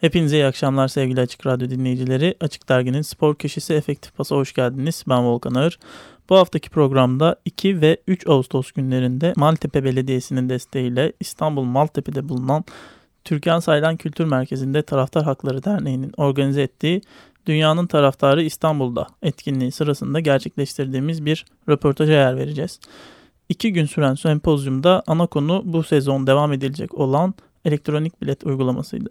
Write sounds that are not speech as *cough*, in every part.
Hepinize iyi akşamlar sevgili Açık Radyo dinleyicileri. Açık Dergi'nin spor köşesi Efektif Pas'a hoş geldiniz. Ben Volkan Ağır. Bu haftaki programda 2 ve 3 Ağustos günlerinde Maltepe Belediyesi'nin desteğiyle İstanbul Maltepe'de bulunan Türkan Saylan Kültür Merkezi'nde Taraftar Hakları Derneği'nin organize ettiği Dünyanın Taraftarı İstanbul'da etkinliği sırasında gerçekleştirdiğimiz bir röportaja yer vereceğiz. İki gün süren sempozyumda ana konu bu sezon devam edilecek olan elektronik bilet uygulamasıydı.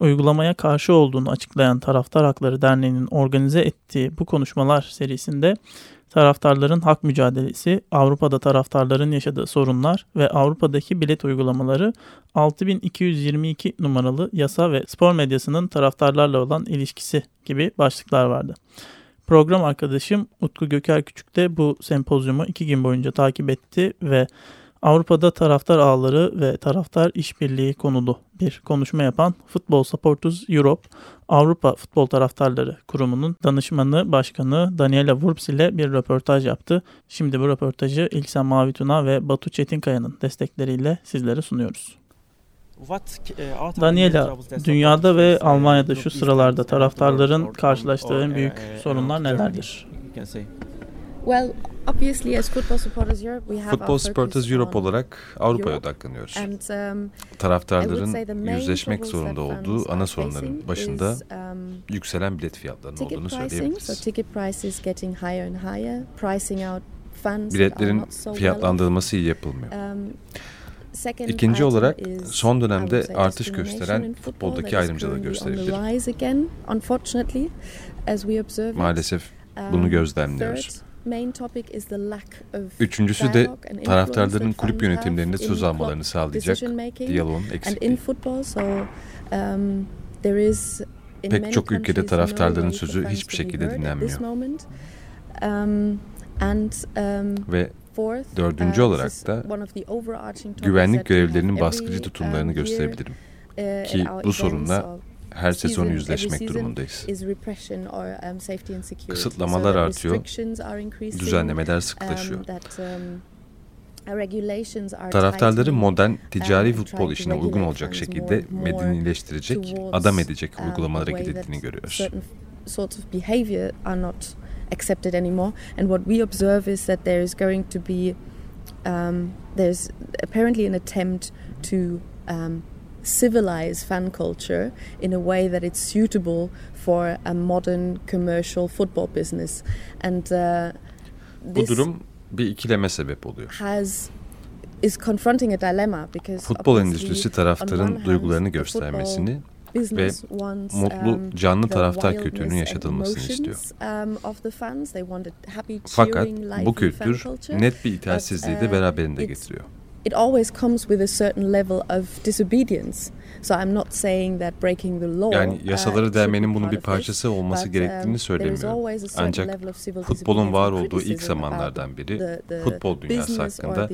Uygulamaya karşı olduğunu açıklayan Taraftar Hakları Derneği'nin organize ettiği bu konuşmalar serisinde taraftarların hak mücadelesi, Avrupa'da taraftarların yaşadığı sorunlar ve Avrupa'daki bilet uygulamaları 6222 numaralı yasa ve spor medyasının taraftarlarla olan ilişkisi gibi başlıklar vardı. Program arkadaşım Utku Göker Küçük de bu sempozyumu iki gün boyunca takip etti ve Avrupa'da taraftar ağları ve taraftar işbirliği konulu bir konuşma yapan Football Supporters Europe Avrupa Futbol Taraftarları Kurumu'nun danışmanı başkanı Daniela Wurps ile bir röportaj yaptı. Şimdi bu röportajı İlksen Mavituna ve Batu Çetinkaya'nın destekleriyle sizlere sunuyoruz. Daniela, dünyada ve Almanya'da şu sıralarda taraftarların karşılaştığı en büyük sorunlar nelerdir? Well, obviously as Football Supporters Europe we have Football Supporters Europe olarak Avrupa'ya odaklanıyoruz. Um, Taraftarların yüzleşmek zorunda olduğu ana sorunların başında um, yükselen bilet fiyatlarının olduğunu söyleyebiliriz. Biletlerin fiyatlandırılması iyi yapılmıyor. Um, İkinci olarak son dönemde artış gösteren futboldaki ayrımcılığı gösterebilirim. Maalesef bunu gözlemliyoruz. Üçüncüsü de taraftarların kulüp yönetimlerinde söz almalarını sağlayacak diyaloğun eksikliği. Um, Pek çok ülkede taraftarların sözü hiçbir şekilde dinlenmiyor. Um, um, Ve dördüncü uh, olarak da güvenlik görevlilerinin baskıcı tutumlarını gösterebilirim. Uh, Ki bu sorunla her sezon yüzleşmek durumundayız. Um, Kısıtlamalar artıyor, düzenlemeler sıklaşıyor. Um, Taraftarları modern ticari futbol işine uygun olacak şekilde medenileştirecek, adam edecek um, uygulamalara gidildiğini görüyoruz. accepted anymore and what we observe is that there is going to be um, there's apparently an attempt to um, civilize fan culture in a way that it's suitable for a modern commercial football business. And uh, Bu durum bir ikileme sebep oluyor. Has is confronting a dilemma because futbol endüstrisi taraftarın duygularını göstermesini ve mutlu um, canlı taraftar kültürünün yaşatılmasını istiyor. Um, Fakat bu kültür net bir itaatsizliği de uh, beraberinde getiriyor it always comes with a certain level of disobedience. So I'm not saying that breaking the law. Yani uh, yasaları delmenin bunun bir parçası olması um, gerektiğini söylemiyorum. Ancak futbolun var olduğu ilk zamanlardan biri futbol dünyası hakkında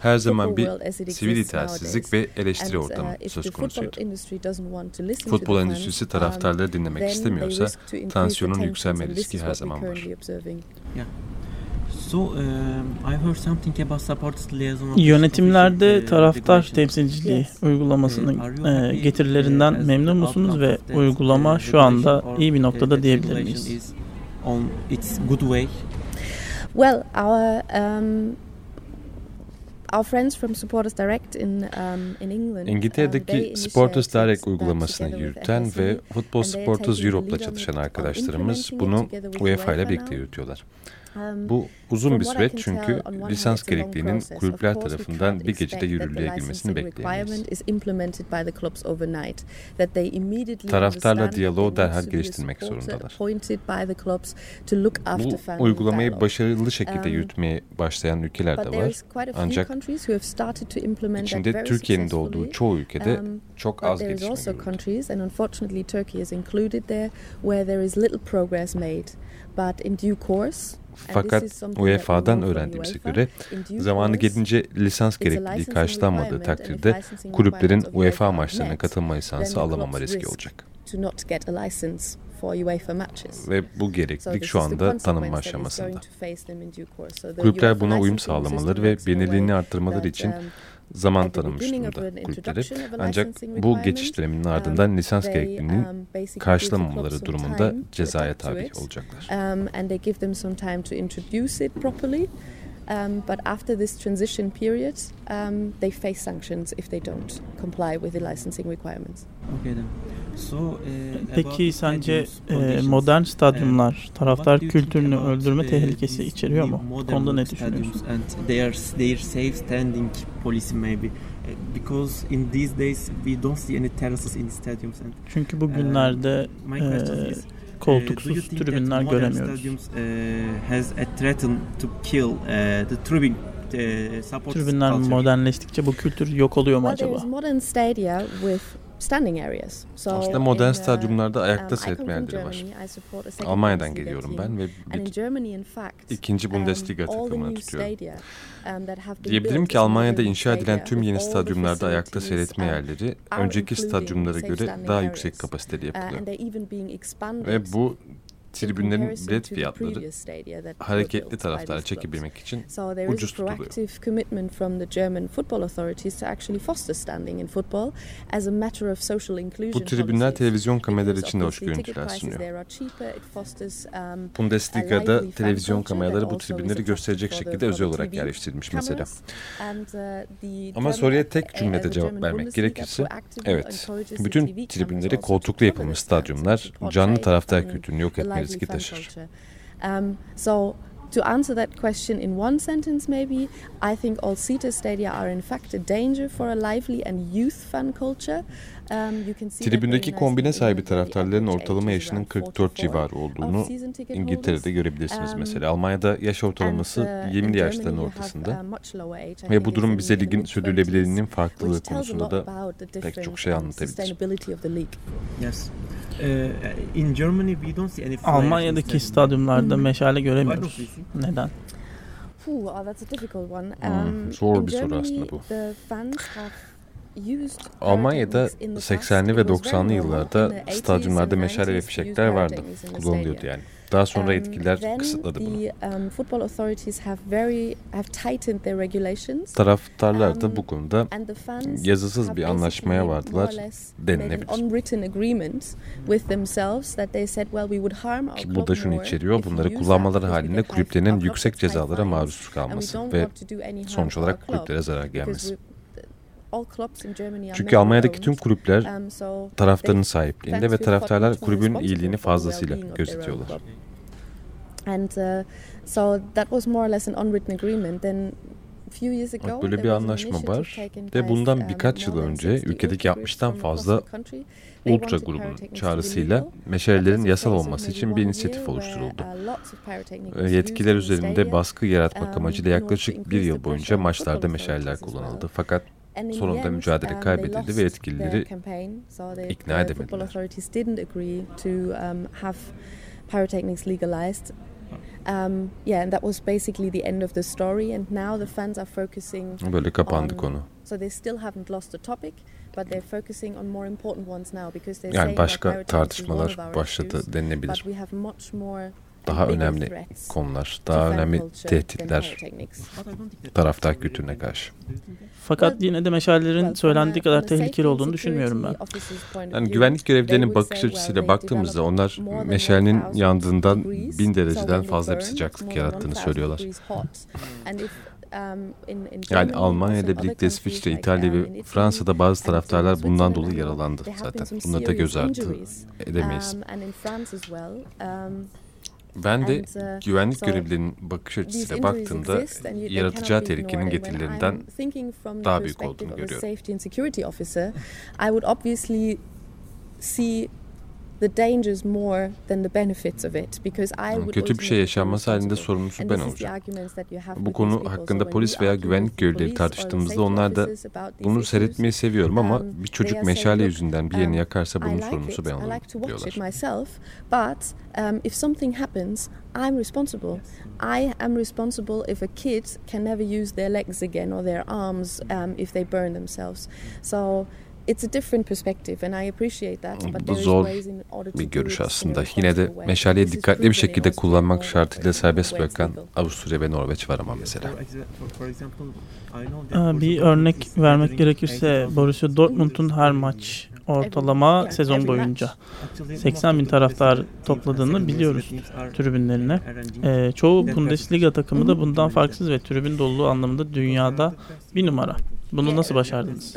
her zaman bir sivil itaatsizlik ve eleştiri uh, ortamı söz konusuydu. Futbol endüstrisi um, taraftarları dinlemek istemiyorsa tansiyonun yükselme riski her zaman var. Yönetimlerde taraftar temsilciliği uygulamasının e, getirilerinden memnun musunuz ve uygulama şu anda iyi bir noktada diyebilir miyiz? Well, our um, Our friends from Supporters Direct in, um, in England, İngiltere'deki um, Supporters Direct uygulamasını yürüten ve Football Supporters Europe'la çalışan arkadaşlarımız bunu UEFA ile birlikte yürütüyorlar. Um, Bu uzun bir süreç çünkü lisans gerekliliğinin kulüpler tarafından bir gecede yürürlüğe girmesini bekleyemeyiz. Taraftarla diyaloğu derhal geliştirmek zorundalar. Bu uygulamayı başarılı şekilde um, yürütmeye başlayan ülkeler de var. Ancak içinde Türkiye'nin de olduğu çoğu ülkede um, çok az gelişme görüldü. Fakat UEFA'dan öğrendiğimize göre zamanı gelince lisans gerekliliği karşılanmadığı takdirde kulüplerin UEFA maçlarına katılma lisansı alamama riski olacak. Ve bu gereklilik şu anda tanınma aşamasında. Kulüpler buna uyum sağlamaları ve bilinirliğini arttırmaları için um, zaman tanımış durumda kulüpleri. Ancak bu geçiş döneminin ardından lisans gerekliliğinin um, karşılamamaları durumunda cezaya tabi olacaklar. Um, Um, but after this transition period, um, they face sanctions if they don't comply with the licensing requirements. Okay then. Uh, Peki sence e, modern stadyumlar taraftar kültürünü öldürme tehlikesi içeriyor mu? Bu konuda ne düşünüyorsun? And their their safe standing policy maybe uh, because in these days we don't see any terraces in stadiums and Çünkü bu günlerde uh, e, koltuksuz tribünler göremiyoruz. Tribünler modernleştikçe bu kültür yok oluyor mu acaba? Standing areas. So Aslında modern uh, stadyumlarda ayakta um, seyretme yerleri var. Almanya'dan geliyorum ben ve bir ikinci um, Bundesliga takımını tutuyorum. Um, Diyebilirim ki Almanya'da inşa edilen tüm yeni stadyumlarda ayakta seyretme yerleri önceki stadyumlara göre daha yüksek kapasiteli uh, yapılıyor. Ve bu tribünlerin bilet fiyatları hareketli taraftarı çekebilmek için ucuz tutuluyor. Bu tribünler televizyon kameraları için de hoş görüntüler sunuyor. Um, Bundesliga'da televizyon kameraları bu tribünleri gösterecek şekilde özel olarak yerleştirilmiş mesela. Uh, Ama soruya tek cümlede cevap vermek gerekirse, evet, bütün tribünleri koltuklu yapılmış stadyumlar canlı taraftar kültürünü yok etmeli riski taşır. Um, so to answer that question in one sentence maybe, I think all seater stadia are in fact a danger for a lively and youth fan culture. Um, Tribündeki kombine sahibi taraftarların ortalama yaşının 44 civarı olduğunu İngiltere'de görebilirsiniz um, mesela. Almanya'da yaş ortalaması 20'li uh, yaşların ortasında. Uh, Ve bu durum bize ligin sürdürülebilirliğinin farklılığı konusunda da pek çok şey anlatabilir. Yes. Uh, Almanya'daki stadyumlarda hmm. meşale göremiyoruz. Neden? Oh, hmm, zor bir soru aslında bu. Almanya'da 80'li ve 90'lı yıllarda stadyumlarda meşale ve fişekler vardı. Kullanılıyordu yani. Daha sonra yetkililer kısıtladı bunu. Taraftarlar da bu konuda yazısız bir anlaşmaya vardılar denilebilir. Ki bu da şunu içeriyor, bunları kullanmaları halinde kulüplerin yüksek cezalara maruz kalması ve sonuç olarak kulüplere zarar gelmesi. Çünkü Almanya'daki tüm kulüpler um, taraftarın sahipliğinde ve taraftarlar kulübün iyiliğini fazlasıyla gözetiyorlar. And uh, so that was more or less an unwritten agreement. Then Bak böyle bir anlaşma var ve bundan um, birkaç yıl önce ülkedeki 60'tan fazla Ultra grubunun çağrısıyla meşalelerin yasal olması için bir inisiyatif oluşturuldu. Yetkiler üzerinde baskı yaratmak amacıyla yaklaşık bir yıl boyunca maçlarda meşaleler kullanıldı. Fakat sonunda mücadele um, kaybedildi ve yetkilileri ikna edemediler. Um, yeah, and that was basically the end of the story. And now the fans are focusing. Böyle kapandı on, konu. So they still haven't lost the topic, but they're focusing on more important ones now because they're yani başka tartışmalar başladı denilebilir. But we have much more daha önemli konular, daha önemli tehditler taraftar kültürüne karşı. Fakat yine de meşalelerin söylendiği kadar tehlikeli olduğunu düşünmüyorum ben. Yani güvenlik görevlilerinin bakış açısıyla baktığımızda onlar meşalenin yandığından bin dereceden fazla bir sıcaklık yarattığını söylüyorlar. Yani Almanya ile birlikte İsviçre, İtalya ve Fransa'da bazı taraftarlar bundan dolayı yaralandı zaten. Bunları da göz ardı edemeyiz. Ben de uh, güvenlik görevlilerinin bakış açısıyla baktığımda yaratacağı tehlikenin getirilerinden daha büyük olduğunu görüyorum. Kötü bir şey yaşanması halinde sorumlusu ben olacağım. Bu konu hakkında polis veya güvenlik görevlileri tartıştığımızda onlar da bunu seyretmeyi seviyorum ama um, bir çocuk meşale yüzünden bir yerini um, yakarsa bunun sorumlusu ben olurum diyorlar. But um, if something happens, I'm responsible. I am responsible if a kid can never use their legs again or their arms um, if they burn themselves. So it's a different perspective and I appreciate that. But Bu zor bir görüş aslında. Yine de meşaleyi dikkatli bir şekilde kullanmak şartıyla serbest bırakan Avusturya ve Norveç var ama mesela. Bir örnek vermek gerekirse Borussia Dortmund'un her maç ortalama sezon boyunca 80 bin taraftar topladığını biliyoruz tribünlerine. Ee, çoğu Bundesliga takımı da bundan farksız ve tribün doluluğu anlamında dünyada bir numara. Bunu nasıl başardınız?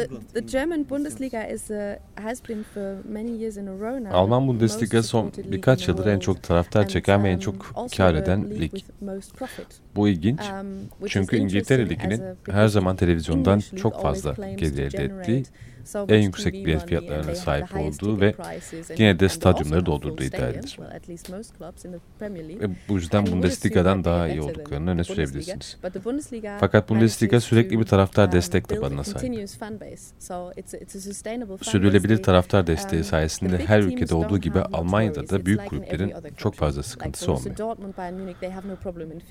Alman Bundesliga son birkaç yıldır en çok taraftar çeken ve en um, çok kar eden lig. Bu ilginç um, çünkü İngiltere Ligi'nin her zaman televizyondan çok fazla gelir elde ettiği en yüksek bilet fiyatlarına sahip olduğu ve yine de stadyumları doldurduğu iddia edilir. Ve bu yüzden Bundesliga'dan daha iyi olduklarını öne sürebilirsiniz. Fakat Bundesliga sürekli bir taraftar um, destek tabanına sahip. Sürdürülebilir taraftar desteği um, sayesinde her ülkede olduğu gibi Almanya'da da büyük kulüplerin çok fazla sıkıntısı olmuyor.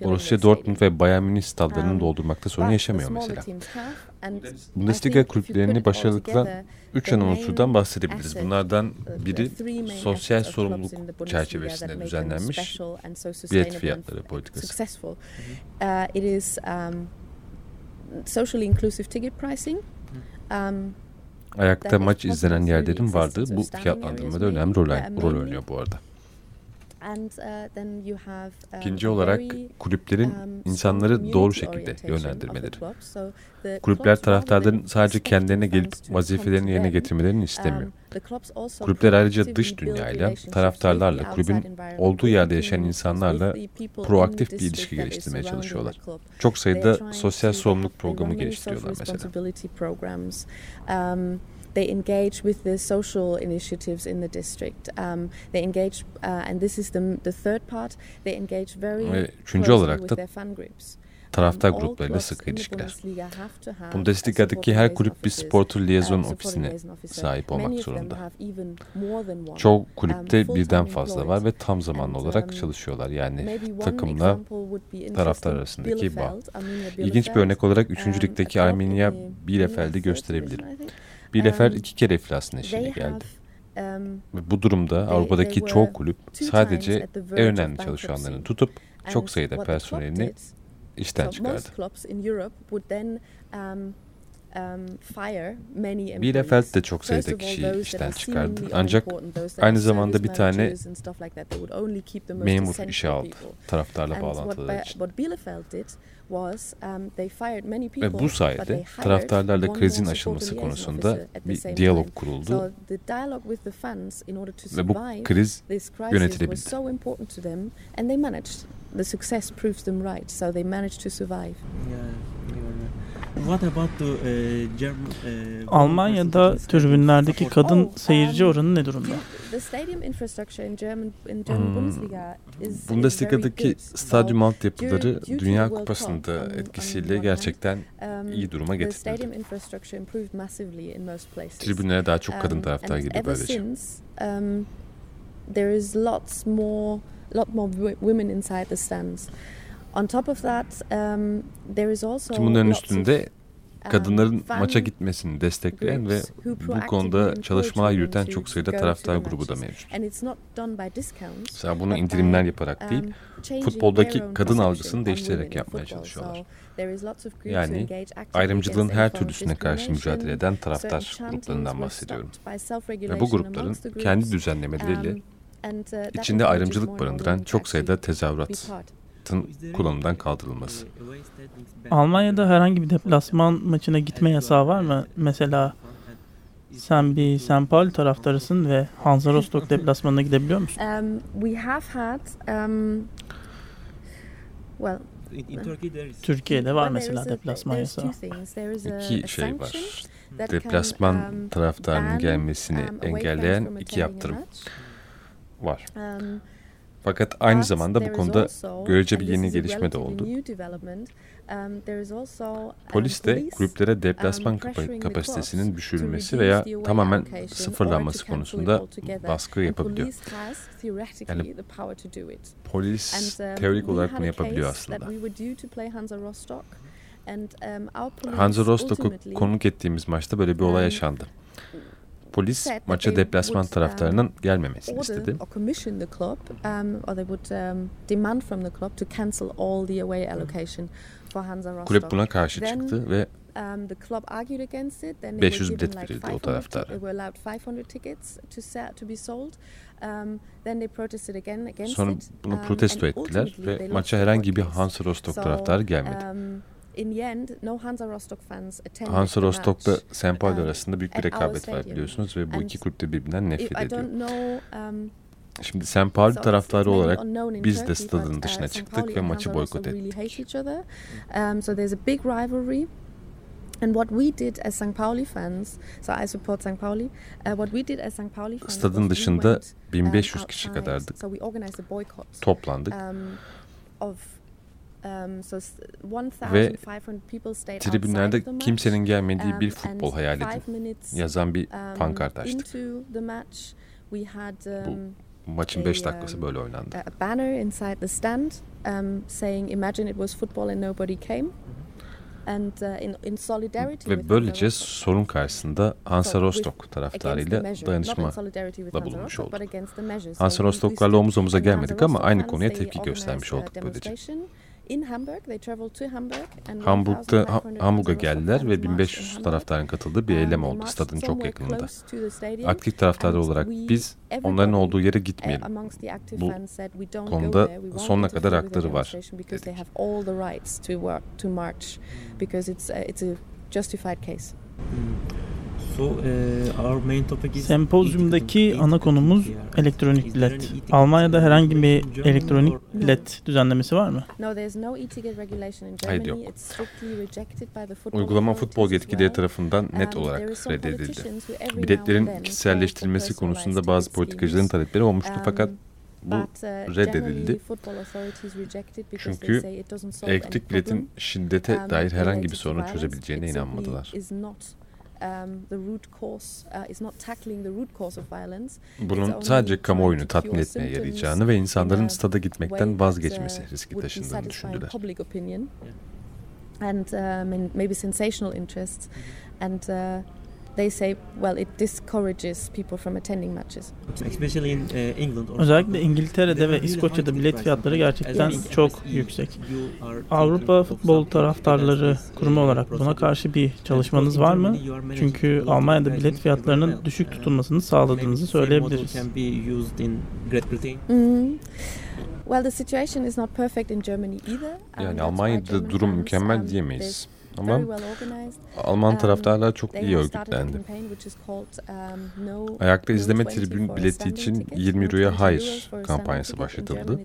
Borussia Dortmund ve Bayern Münih stadlarını um, doldurmakta sorun yaşamıyor mesela. Bundesliga kulüplerini başarılıkla üç ana unsurdan bahsedebiliriz. Bunlardan biri sosyal sorumluluk çerçevesinde düzenlenmiş bilet fiyatları politikası. Uh, it is um, socially inclusive ticket pricing. Um, Ayakta maç izlenen yerlerin vardı. Bu fiyatlandırmada önemli rol, rol oynuyor bu arada. Uh, um, İkinci olarak kulüplerin um, insanları doğru şekilde yönlendirmeleri. Kulüpler taraftarların sadece kendilerine gelip vazifelerini yerine getirmelerini um, istemiyor. Kulüpler ayrıca dış dünyayla, taraftarlarla, kulübün olduğu yerde yaşayan insanlarla proaktif bir ilişki geliştirmeye çalışıyorlar. Çok sayıda sosyal sorumluluk programı geliştiriyorlar mesela. They engage with the social initiatives in the district. Um, they engage, uh, and this is the, the third part, they engage very closely olarak with their fan groups taraftar gruplarıyla sıkı ilişkiler. Bundesliga'daki her kulüp bir sportur liaison ofisine sahip olmak zorunda. Çoğu kulüpte birden fazla var ve tam zamanlı olarak çalışıyorlar. Yani takımla taraftar arasındaki bağ. İlginç bir örnek olarak 3. ligdeki Arminia Bielefeld'i gösterebilirim. Bielefeld iki kere iflasın eşiğine geldi. Ve bu durumda Avrupa'daki çoğu kulüp sadece en önemli çalışanlarını tutup çok sayıda personelini işten çıkardı. Bielefeld de çok sayıda kişiyi işten çıkardı. Ancak aynı zamanda bir tane memur işe aldı taraftarla bağlantıları için. Um, Ve bu sayede taraftarlarla krizin aşılması konusunda bir diyalog kuruldu ve bu kriz yönetilebildi. The success proves them right, so they managed to survive. What about the, uh, German, uh, Almanya'da tribünlerdeki kadın seyirci oranı ne durumda? Hmm. Bundesliga'daki stadyum altyapıları Dünya Kupası'nda etkisiyle gerçekten um, iyi duruma getirildi. Tribünlere daha çok kadın um, taraftar girdi böylece. Um, there is lots more, lot more women inside the stands. On top of that, um, there is also Tüm bunların üstünde um, kadınların maça gitmesini destekleyen ve bu konuda çalışmalar yürüten çok sayıda taraftar grubu da mevcut. Mesela bunu indirimler yaparak değil, um, futboldaki kadın algısını değiştirerek yapmaya çalışıyorlar. Yani ayrımcılığın her türlüsüne karşı mücadele eden taraftar gruplarından bahsediyorum. Ve bu grupların kendi düzenlemeleriyle um, uh, içinde ayrımcılık barındıran çok sayıda tezahürat yasakın kullanımdan kaldırılması. Almanya'da herhangi bir deplasman maçına gitme yasağı var mı? Mesela sen bir St. Paul taraftarısın ve Hansa Rostock deplasmanına gidebiliyor musun? Um, we have had um, well Türkiye'de var mesela deplasman yasağı. İki şey var. Deplasman taraftarının gelmesini engelleyen iki yaptırım var. Fakat aynı zamanda bu konuda görece bir yeni gelişme de oldu. Um, Polis de kulüplere deplasman um, kapasitesinin düşürülmesi veya tamamen sıfırlanması konusunda baskı yapabiliyor. Yani polis uh, teorik olarak bunu yapabiliyor aslında. Hansa Rostock'u konuk ettiğimiz maçta böyle bir olay um, yaşandı. Polis maça deplasman taraftarının gelmemesini istedi. Kulüp buna karşı çıktı ve 500 bilet verildi o taraftara. Sonra bunu protesto ettiler ve maça herhangi bir Hansa Rostock taraftarı gelmedi. Hansa Rostock'la St. Pauli arasında büyük bir rekabet var biliyorsunuz ve bu iki kulüp de birbirinden nefret ediyor. Şimdi St. Pauli taraftarı olarak biz de stadın dışına çıktık ve maçı boykot ettik. And what we did as St. Pauli fans, so I support St. Pauli. Uh, what we did as St. Pauli fans Stadın dışında 1500 kişi kadardık. So we organized a boycott. Toplandık. Um, um, ve tribünlerde kimsenin gelmediği bir futbol hayal edin. Yazan bir um, pankart açtık. Bu maçın 5 dakikası böyle oynandı. A banner inside the stand um, saying imagine it was football and nobody came. And, uh, in, in solidarity Ve böylece sorun karşısında Hansa Rostock taraftarıyla dayanışma da bulunmuş olduk. Hansa Rostock'larla omuz omuza gelmedik ama aynı konuya tepki göstermiş olduk böylece. Hamburg'da Hamburg'a geldiler ve 1500 taraftarın katıldığı bir eylem oldu stadın çok yakınında. Aktif taraftarlar olarak biz onların olduğu yere gitmeyelim. Bu konuda sonuna kadar hakları var dedik. Sempozyumdaki ana konumuz elektronik bilet. Almanya'da herhangi bir elektronik bilet düzenlemesi var mı? Hayır yok. Uygulama futbol yetkilileri tarafından net olarak reddedildi. Biletlerin kişiselleştirilmesi konusunda bazı politikacıların talepleri olmuştu fakat bu reddedildi. Çünkü elektrik biletin şiddete dair herhangi bir sorunu çözebileceğine inanmadılar. Bunun sadece kamuoyunu tatmin etmeye yarayacağını ve insanların stada gitmekten uh, vazgeçmesi riski taşındığını düşündüler. And uh, maybe sensational interests. And uh, they say well it discourages people from attending matches. Uh, Özellikle İngiltere'de ve İskoçya'da bilet fiyatları gerçekten çok yüksek. Avrupa Futbol Taraftarları Kurumu olarak buna karşı bir çalışmanız var mı? Çünkü Almanya'da bilet fiyatlarının düşük tutulmasını sağladığınızı söyleyebiliriz. Well, the situation is not perfect in Germany either. Yani Almanya'da durum mükemmel diyemeyiz. Ama Alman um, taraftarlar çok iyi örgütlendi. Um, Ayakta izleme tribün bileti için 20 euroya hayır kampanyası başlatıldı.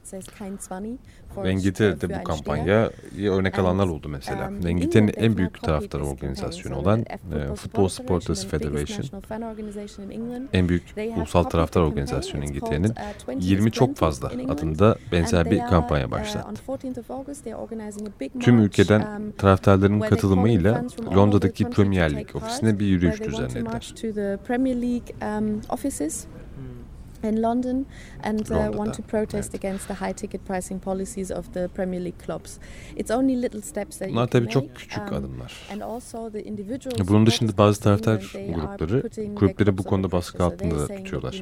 Ve İngiltere'de bu kampanya örnek alanlar oldu mesela. Um, Ve İngiltere'nin en büyük taraftar organizasyonu olan e, Football Supporters Federation, en büyük ulusal taraftar organizasyonu İngiltere'nin 20 uh, çok fazla adında benzer bir kampanya uh, başlattı. Tüm ülkeden taraftarların katılımıyla Londra'daki Premier League ofisine bir yürüyüş düzenlediler in London and uh, want to protest evet. against the high ticket pricing policies of the Premier League clubs. It's only little steps that Bunlar tabii çok küçük um, adımlar. Bunun dışında bazı taraftar grupları kulüpleri bu konuda baskı altında da tutuyorlar.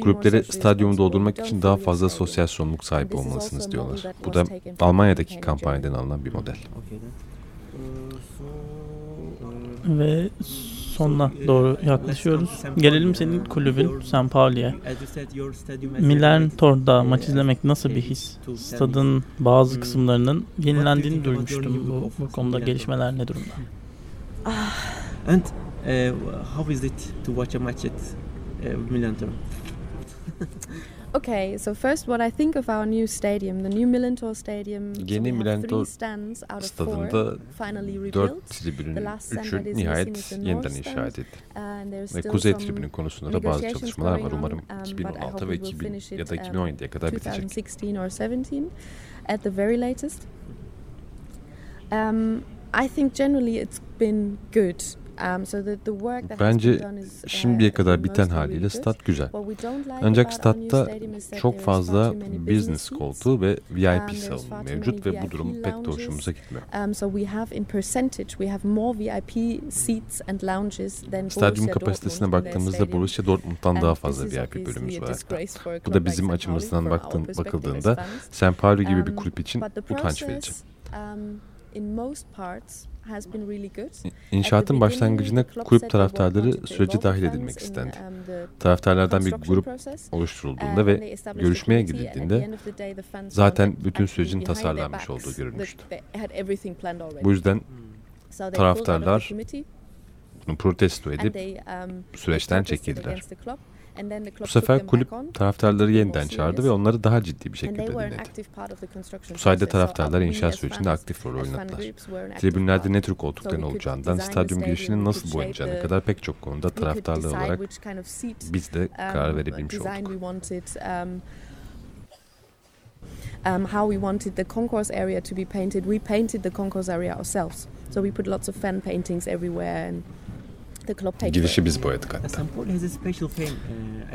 Kulüpleri stadyumu doldurmak için daha fazla sosyal sorumluluk sahibi olmalısınız diyorlar. Bu da Almanya'daki kampanyadan alınan bir model. Ve sonuna doğru yaklaşıyoruz. Gelelim senin kulübün San Pauli'ye. Milan Tor'da maç izlemek nasıl bir his? Stadın bazı kısımlarının yenilendiğini duymuştum. Bu, bu konuda gelişmeler ne durumda? Ah, how is it to watch a match at uh, Millantor? *laughs* Okay, so first what I think of our new stadium, the new Millantor Stadium. Yeni so Millantor stadında dört tribünün üçü nihayet yeniden inşa edildi. Uh, Ve kuzey tribünün konusunda da bazı çalışmalar var. Umarım 2016 um, ve 2000 ya da 2017'ye kadar bitecek. 2016 or 17 at the very latest. Um, I think generally it's been good. Um, Bence uh, şimdiye kadar biten haliyle stat güzel. Ancak statta çok fazla business koltuğu ve VIP um, salonu mevcut ve bu durum pek de hoşumuza gitmiyor. Um, Stadyum kapasitesine baktığımızda Borussia Dortmund'dan daha fazla VIP bölümümüz var. Bu da bizim açımızdan baktığın, bakıldığında St. Pauli gibi bir kulüp için utanç verici. In most parts İnşaatın başlangıcına kulüp taraftarları sürece dahil edilmek istendi. Um, Taraftarlardan bir grup oluşturulduğunda ve görüşmeye gidildiğinde zaten bütün sürecin tasarlanmış olduğu görülmüştü. Bu yüzden taraftarlar bunu protesto edip um, süreçten çekildiler. Bu sefer kulüp taraftarları yeniden çağırdı ve onları daha ciddi bir şekilde dinledi. Bu sayede taraftarlar inşaat sürecinde aktif rol oynadılar. Tribünlerde ne tür koltukların olacağından stadyum girişinin nasıl boyanacağına kadar pek çok konuda taraftarlar olarak biz de karar um, verebilmiş olduk. Um, how we wanted the concourse area to be painted. We painted the concourse area ourselves. So we put lots of fan paintings everywhere and Girişi biz boyadık hatta.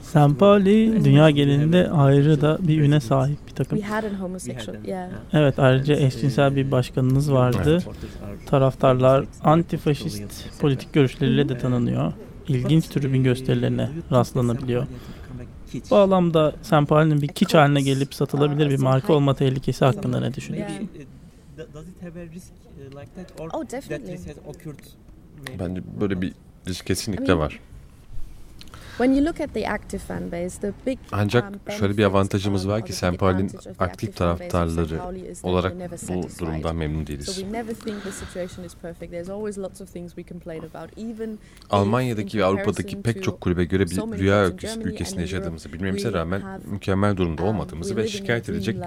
St. Pauli dünya genelinde ayrı da bir üne sahip bir takım. Evet ayrıca eşcinsel bir başkanınız vardı. Taraftarlar antifaşist politik görüşleriyle de tanınıyor. İlginç tribün gösterilerine rastlanabiliyor. Bu alanda St. Pauli'nin bir kiç haline gelip satılabilir bir marka olma tehlikesi hakkında ne düşünüyorsun? Oh, definitely. Bence böyle bir kesinlikle var. Ancak um, şöyle bir avantajımız var ki St. Paul'in aktif taraftarları olarak bu durumdan memnun değiliz. Almanya'daki ve Avrupa'daki pek çok kulübe göre bir rüya ülkesinde yaşadığımızı bilmemize rağmen mükemmel durumda um, olmadığımızı ve şikayet edecek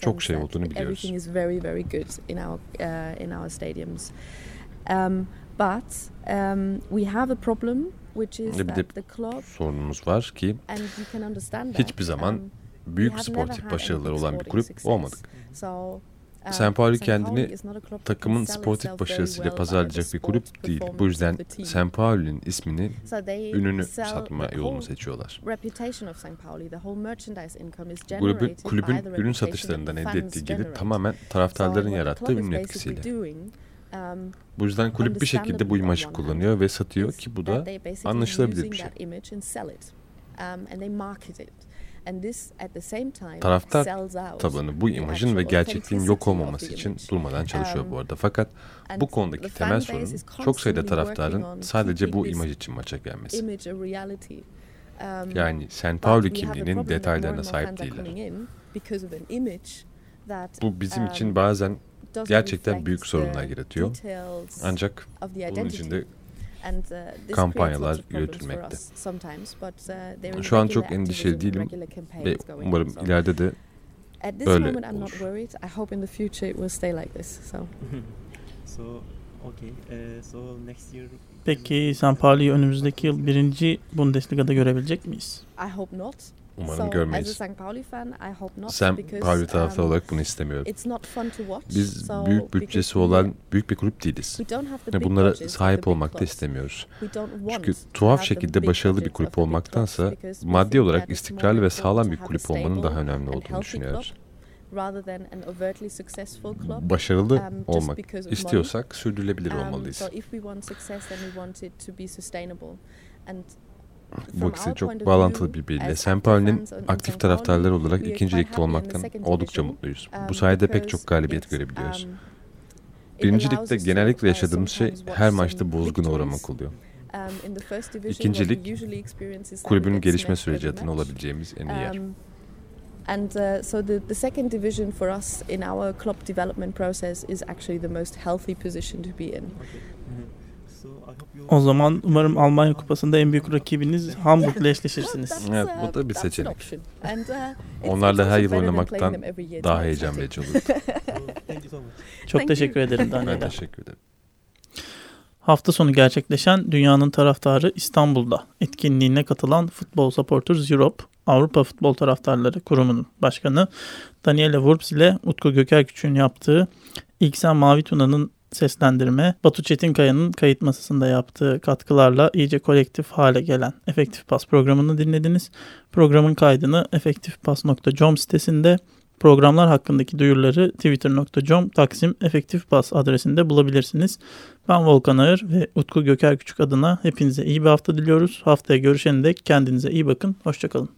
çok şey olduğunu biliyoruz. But um, we have a problem which is bir that the club sorunumuz var ki hiçbir zaman um, büyük sportif başarıları olan bir kulüp olmadık. So, uh, St. Pauli kendini takımın sportif başarısıyla pazarlayacak bir kulüp değil. Bu yüzden St. Pauli'nin ismini, ününü satma yolunu seçiyorlar. Kulübün, kulübün ürün satışlarından elde ettiği gelir tamamen taraftarların yarattığı ünün etkisiyle. Bu yüzden kulüp bir şekilde bu imajı kullanıyor ve satıyor ki bu da anlaşılabilir bir şey. Taraftar tabanı bu imajın ve gerçekliğin yok olmaması için durmadan çalışıyor bu arada. Fakat bu konudaki temel sorun çok sayıda taraftarın sadece bu imaj için maça gelmesi. Yani St. Pauli kimliğinin detaylarına sahip değiller. Bu bizim için bazen gerçekten büyük sorunlar yaratıyor. Ancak bunun için de uh, kampanyalar yürütülmekte. Uh, Şu an çok endişeli değilim ve umarım ileride de böyle olur. Peki St. Pauli'yi önümüzdeki yıl birinci Bundesliga'da görebilecek miyiz? I hope not. Umarım görmeyiz. St. Pauli taraftarı um, olarak bunu istemiyorum. Biz büyük bütçesi olan büyük bir kulüp değiliz. Ve bunlara sahip olmak da istemiyoruz. Çünkü tuhaf şekilde başarılı bir kulüp olmaktansa maddi olarak istikrarlı ve sağlam bir kulüp olmanın daha önemli olduğunu düşünüyoruz. Başarılı um, olmak istiyorsak sürdürülebilir um, olmalıyız. Bu ikisi çok bağlantılı birbiriyle. Pauli'nin aktif taraftarları olarak ikinci ligde olmaktan oldukça mutluyuz. Bu sayede pek çok galibiyet görebiliyoruz. Birinci ligde genellikle yaşadığımız şey her maçta bozgun uğramak oluyor. İkinci lig, kulübün gelişme süreci adına olabileceğimiz en iyi yer. And uh, so the, the second division for us in our club development process is actually the most healthy position to be in. O zaman umarım Almanya Kupası'nda en büyük rakibiniz Hamburg'la eşleşirsiniz. evet bu da bir seçenek. Uh, Onlarla her yıl oynamaktan daha heyecan verici olur. Çok teşekkür ederim Daniela. Ben teşekkür ederim. Hafta sonu gerçekleşen dünyanın taraftarı İstanbul'da etkinliğine katılan Football Supporters Europe Avrupa Futbol Taraftarları Kurumu'nun başkanı Daniele Wurps ile Utku Gökerküç'ün yaptığı İlk Sen Mavi Tuna'nın seslendirme, Batu Çetinkaya'nın kayıt masasında yaptığı katkılarla iyice kolektif hale gelen Efektif Pas programını dinlediniz. Programın kaydını efektifpas.com sitesinde programlar hakkındaki duyuruları twitter.com taksim efektif adresinde bulabilirsiniz. Ben Volkan Ağır ve Utku Göker Küçük adına hepinize iyi bir hafta diliyoruz. Haftaya görüşene dek kendinize iyi bakın. Hoşçakalın.